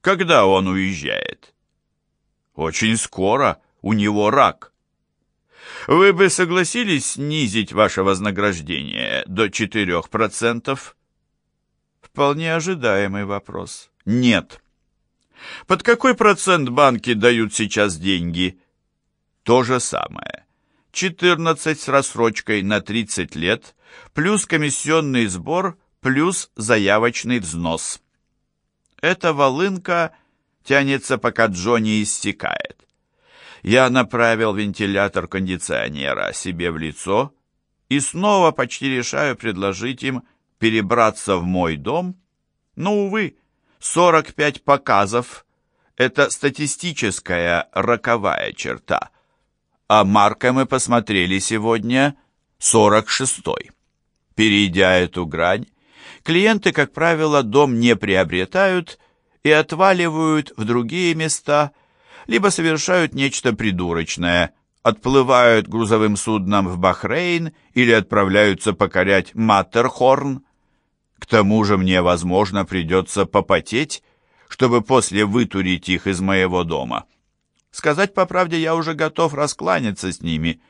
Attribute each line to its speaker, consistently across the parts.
Speaker 1: Когда он уезжает? Очень скоро. У него рак. Вы бы согласились снизить ваше вознаграждение до 4%? Вполне ожидаемый вопрос. Нет. Под какой процент банки дают сейчас деньги? То же самое. 14 с рассрочкой на 30 лет, плюс комиссионный сбор, плюс заявочный взнос. Эта волынка тянется, пока Джонни истекает. Я направил вентилятор кондиционера себе в лицо и снова почти решаю предложить им перебраться в мой дом. Но, увы, 45 показов – это статистическая роковая черта. А Марка мы посмотрели сегодня 46-й. Перейдя эту грань, клиенты, как правило, дом не приобретают и отваливают в другие места, либо совершают нечто придурочное, отплывают грузовым судном в Бахрейн или отправляются покорять Маттерхорн. К тому же мне, возможно, придется попотеть, чтобы после вытурить их из моего дома. Сказать по правде, я уже готов раскланяться с ними.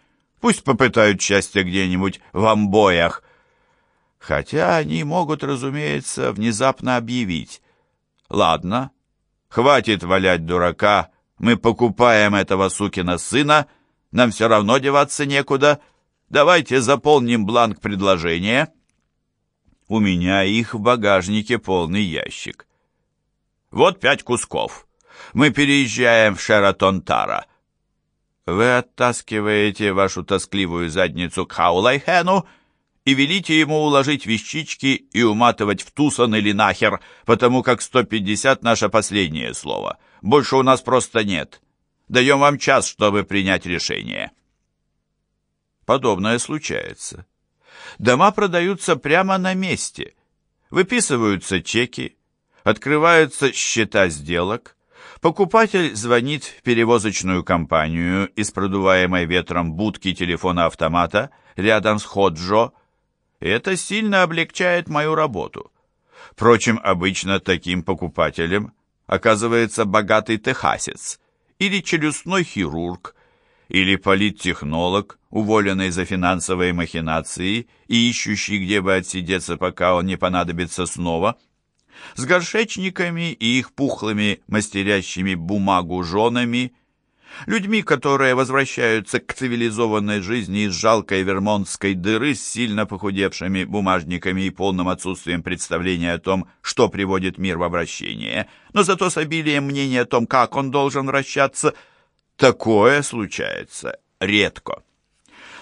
Speaker 1: Пусть попытают счастье где-нибудь в амбоях, Хотя они могут, разумеется, внезапно объявить. Ладно, хватит валять дурака, мы покупаем этого сукина сына, нам все равно деваться некуда. Давайте заполним бланк предложения. У меня их в багажнике полный ящик. Вот пять кусков. Мы переезжаем в Шератон-Тара. Вы оттаскиваете вашу тоскливую задницу к Хаулайхену, и велите ему уложить вещички и уматывать в тусон или нахер, потому как 150 — наше последнее слово. Больше у нас просто нет. Даем вам час, чтобы принять решение». Подобное случается. Дома продаются прямо на месте. Выписываются чеки, открываются счета сделок, покупатель звонит в перевозочную компанию из продуваемой ветром будки телефона-автомата рядом с Ходжо, это сильно облегчает мою работу. Впрочем, обычно таким покупателем оказывается богатый техасец или челюстной хирург, или политтехнолог, уволенный за финансовые махинации и ищущий, где бы отсидеться, пока он не понадобится снова, с горшечниками и их пухлыми мастерящими бумагу женами людьми, которые возвращаются к цивилизованной жизни из жалкой вермонтской дыры с сильно похудевшими бумажниками и полным отсутствием представления о том, что приводит мир в обращение, но зато с обилием мнения о том, как он должен вращаться. Такое случается редко.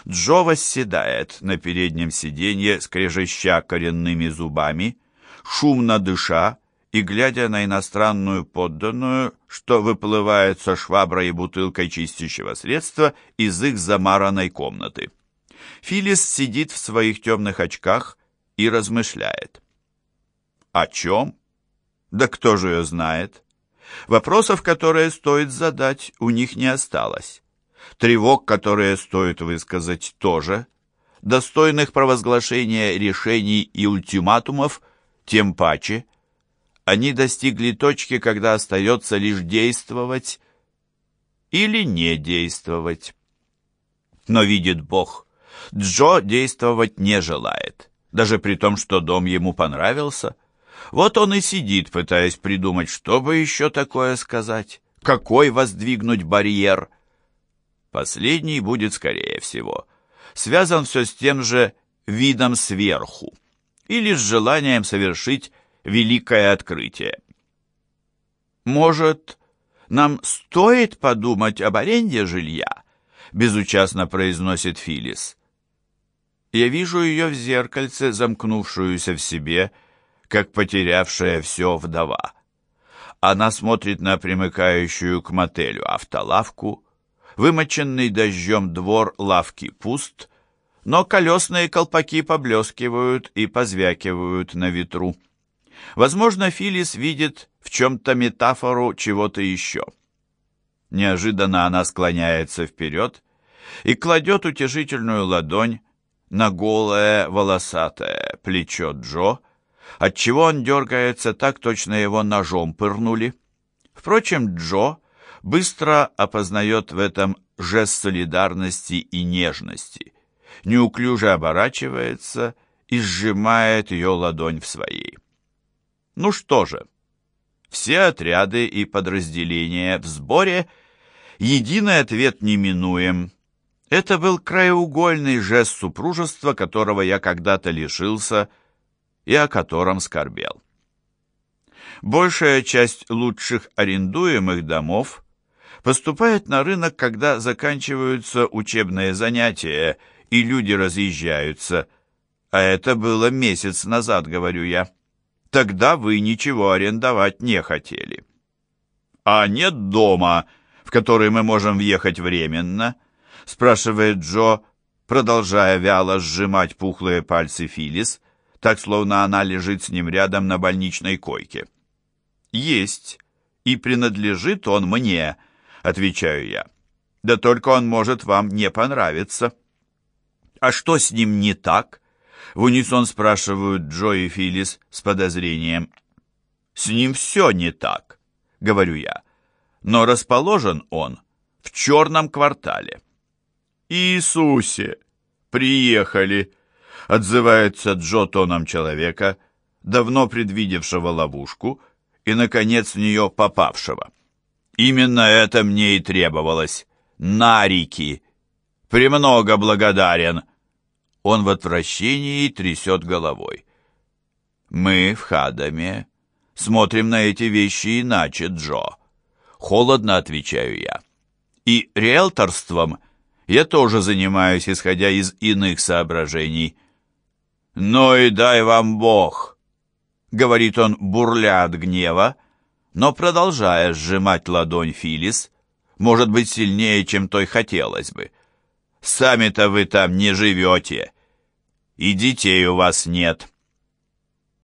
Speaker 1: Джо восседает на переднем сиденье, скрежеща коренными зубами, шумно дыша, и, глядя на иностранную подданную, что выплывает со шваброй и бутылкой чистящего средства из их замаранной комнаты. Филис сидит в своих темных очках и размышляет. О чем? Да кто же ее знает? Вопросов, которые стоит задать, у них не осталось. Тревог, которые стоит высказать, тоже. Достойных провозглашения решений и ультиматумов, тем паче – они достигли точки, когда остается лишь действовать или не действовать. Но видит Бог, Джо действовать не желает, даже при том, что дом ему понравился. Вот он и сидит, пытаясь придумать, что бы еще такое сказать, какой воздвигнуть барьер. Последний будет, скорее всего, связан все с тем же видом сверху или с желанием совершить великое открытие. «Может, нам стоит подумать об аренде жилья?» — безучастно произносит Филис. Я вижу ее в зеркальце, замкнувшуюся в себе, как потерявшая все вдова. Она смотрит на примыкающую к мотелю автолавку, вымоченный дождем двор лавки пуст, но колесные колпаки поблескивают и позвякивают на ветру. Возможно, Филис видит в чем-то метафору чего-то еще. Неожиданно она склоняется вперед и кладет утешительную ладонь на голое волосатое плечо Джо, отчего он дергается так, точно его ножом пырнули. Впрочем, Джо быстро опознает в этом жест солидарности и нежности, неуклюже оборачивается и сжимает ее ладонь в своей. Ну что же, все отряды и подразделения в сборе, единый ответ неминуем. Это был краеугольный жест супружества, которого я когда-то лишился и о котором скорбел. Большая часть лучших арендуемых домов поступает на рынок, когда заканчиваются учебные занятия и люди разъезжаются. А это было месяц назад, говорю я. Тогда вы ничего арендовать не хотели. А нет дома, в который мы можем въехать временно? Спрашивает Джо, продолжая вяло сжимать пухлые пальцы Филис, так словно она лежит с ним рядом на больничной койке. «Есть, и принадлежит он мне», — отвечаю я. «Да только он может вам не понравиться». «А что с ним не так?» — в унисон спрашивают Джо и Филлис с подозрением. «С ним все не так», — говорю я. «Но расположен он в черном квартале». «Иисусе! Приехали!» — отзывается Джо тоном человека, давно предвидевшего ловушку — и, наконец, в нее попавшего. Именно это мне и требовалось. Нарики. Премного благодарен. Он в отвращении трясет головой. Мы в Хадаме смотрим на эти вещи иначе, Джо. Холодно отвечаю я. И риэлторством я тоже занимаюсь, исходя из иных соображений. Но и дай вам Бог, — говорит он, бурля от гнева, но продолжая сжимать ладонь Филис, может быть, сильнее, чем той хотелось бы. «Сами-то вы там не живете, и детей у вас нет».